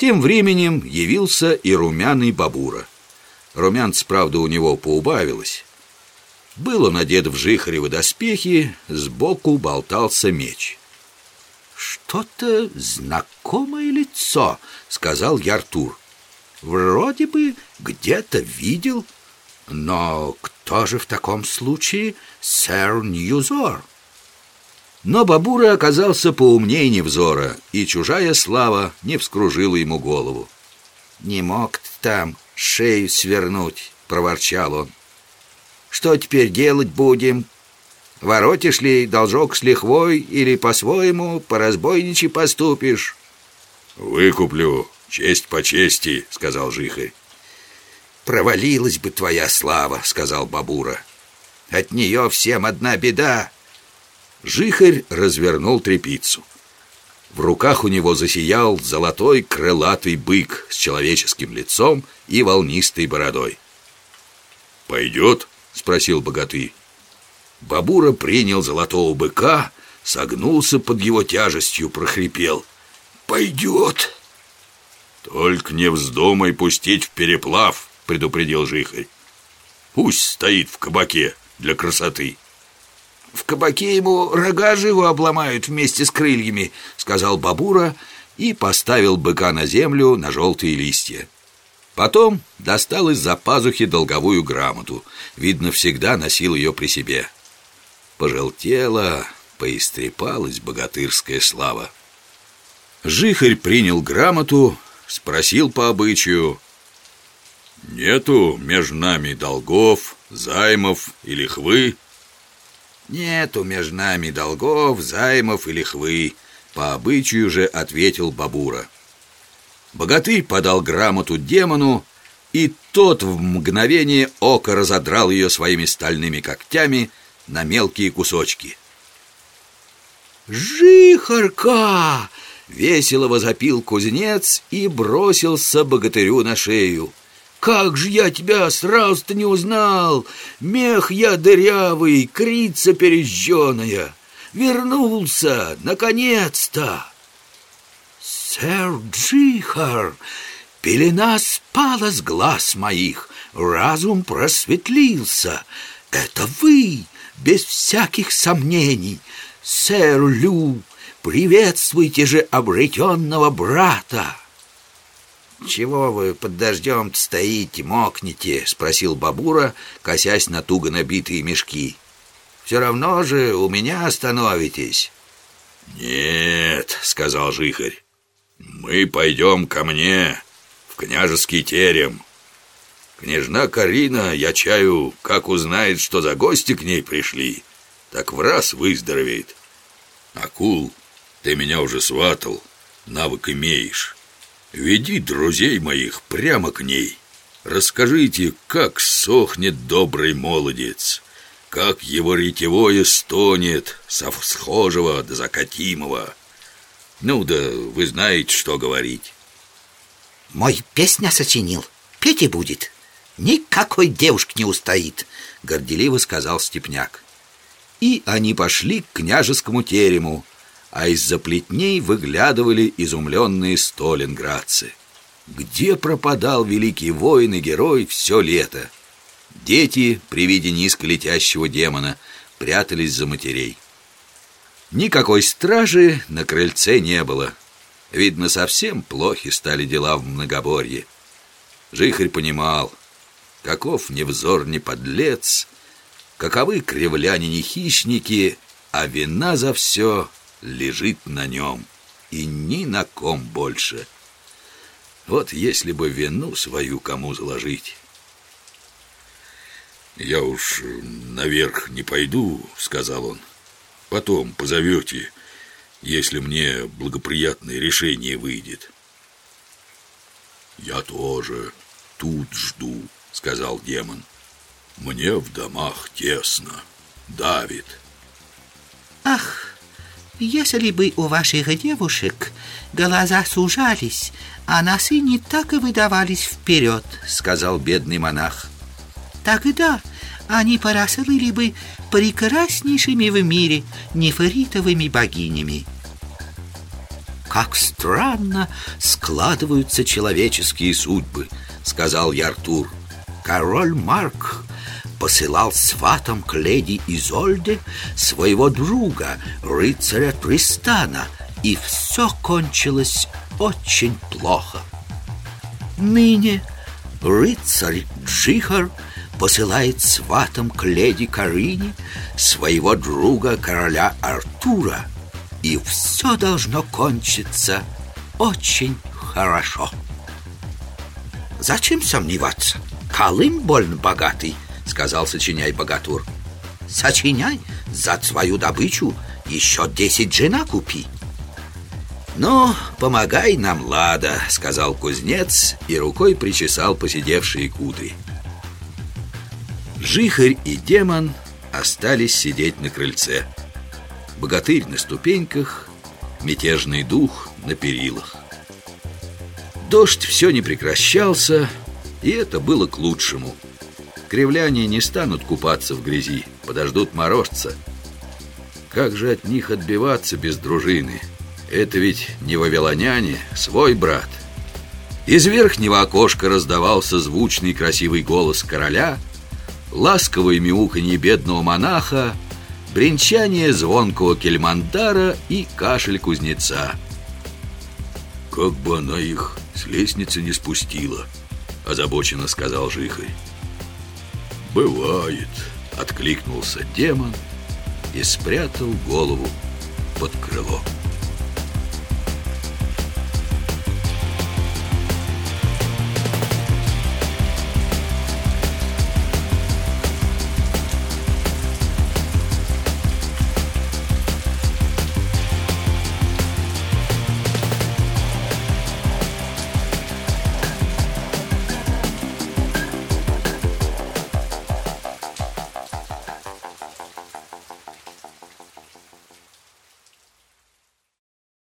Тем временем явился и румяный бабура. Румянц, правда, у него поубавилось. Был он одет в жихаревы доспехи, сбоку болтался меч. «Что-то знакомое лицо», — сказал Яртур. «Вроде бы где-то видел, но кто же в таком случае сэр Ньюзор?» Но Бабура оказался поумнее Невзора, и чужая слава не вскружила ему голову. «Не мог там шею свернуть», — проворчал он. «Что теперь делать будем? Воротишь ли должок с лихвой или по-своему по-разбойничьи поступишь?» «Выкуплю, честь по чести», — сказал Жихарь. «Провалилась бы твоя слава», — сказал Бабура. «От нее всем одна беда». Жихарь развернул трепицу. В руках у него засиял золотой крылатый бык с человеческим лицом и волнистой бородой. «Пойдет?» — спросил богатырь. Бабура принял золотого быка, согнулся под его тяжестью, прохрипел. «Пойдет!» «Только не вздумай пустить в переплав», — предупредил Жихарь. «Пусть стоит в кабаке для красоты». «В кабаке ему рога живо обломают вместе с крыльями», — сказал Бабура и поставил быка на землю на желтые листья. Потом достал из-за пазухи долговую грамоту. Видно, всегда носил ее при себе. Пожелтела, поистрепалась богатырская слава. Жихарь принял грамоту, спросил по обычаю. «Нету между нами долгов, займов и лихвы?» «Нету между нами долгов, займов и лихвы», по обычаю же ответил Бабура. Богатырь подал грамоту демону, и тот в мгновение ока разодрал ее своими стальными когтями на мелкие кусочки. «Жихарка!» — весело возопил кузнец и бросился богатырю на шею. «Как же я тебя сразу-то не узнал! Мех я дырявый, крица пережженная! Вернулся, наконец-то!» «Сэр Джихар, пелена спала с глаз моих, разум просветлился. Это вы, без всяких сомнений. Сэр Лю, приветствуйте же обретенного брата!» «Чего вы под дождем стоите, мокнете?» — спросил Бабура, косясь на туго набитые мешки. «Все равно же у меня остановитесь». «Нет», — сказал Жихарь, — «мы пойдем ко мне, в княжеский терем. Княжна Карина, я чаю, как узнает, что за гости к ней пришли, так в раз выздоровеет. Акул, ты меня уже сватал, навык имеешь. Веди друзей моих прямо к ней. Расскажите, как сохнет добрый молодец, как его ретевое стонет со всхожего до закатимого. Ну да вы знаете, что говорить. Мой песня сочинил, петь и будет. Никакой девушки не устоит, горделиво сказал Степняк. И они пошли к княжескому терему, а из-за плетней выглядывали изумленные сталинградцы. Где пропадал великий воин и герой все лето? Дети при виде низко летящего демона прятались за матерей. Никакой стражи на крыльце не было. Видно, совсем плохи стали дела в многоборье. Жихарь понимал, каков невзор не подлец, каковы кривляне не хищники, а вина за все лежит на нем и ни на ком больше. Вот если бы вину свою кому заложить. «Я уж наверх не пойду», — сказал он. «Потом позовете, если мне благоприятное решение выйдет». «Я тоже тут жду», — сказал демон. «Мне в домах тесно, давит». Если бы у ваших девушек глаза сужались, а носы не так и выдавались вперед, сказал бедный монах. Тогда они поросли бы прекраснейшими в мире нефритовыми богинями. как странно складываются человеческие судьбы, сказал я Артур. Король Марк посылал сватом к леди Изольде своего друга, рыцаря Тристана, и все кончилось очень плохо. Ныне рыцарь Джихар посылает сватом к леди Карине своего друга короля Артура, и все должно кончиться очень хорошо. Зачем сомневаться? Колым больно богатый, сказал сочиняй богатур. Сочиняй за свою добычу еще десять жена купи. «Ну, помогай нам, Лада», — сказал кузнец и рукой причесал посидевшие кудри. Жихарь и демон остались сидеть на крыльце. Богатырь на ступеньках, мятежный дух на перилах. Дождь все не прекращался, и это было к лучшему. Кривляне не станут купаться в грязи, подождут морозца. Как же от них отбиваться без дружины? Это ведь не вавилоняне, свой брат. Из верхнего окошка раздавался звучный красивый голос короля, ласковое мяуканье бедного монаха, бренчание звонкого кельмандара и кашель кузнеца. «Как бы она их с лестницы не спустила», — озабоченно сказал Жихарь. «Бывает», — откликнулся демон и спрятал голову под крыло.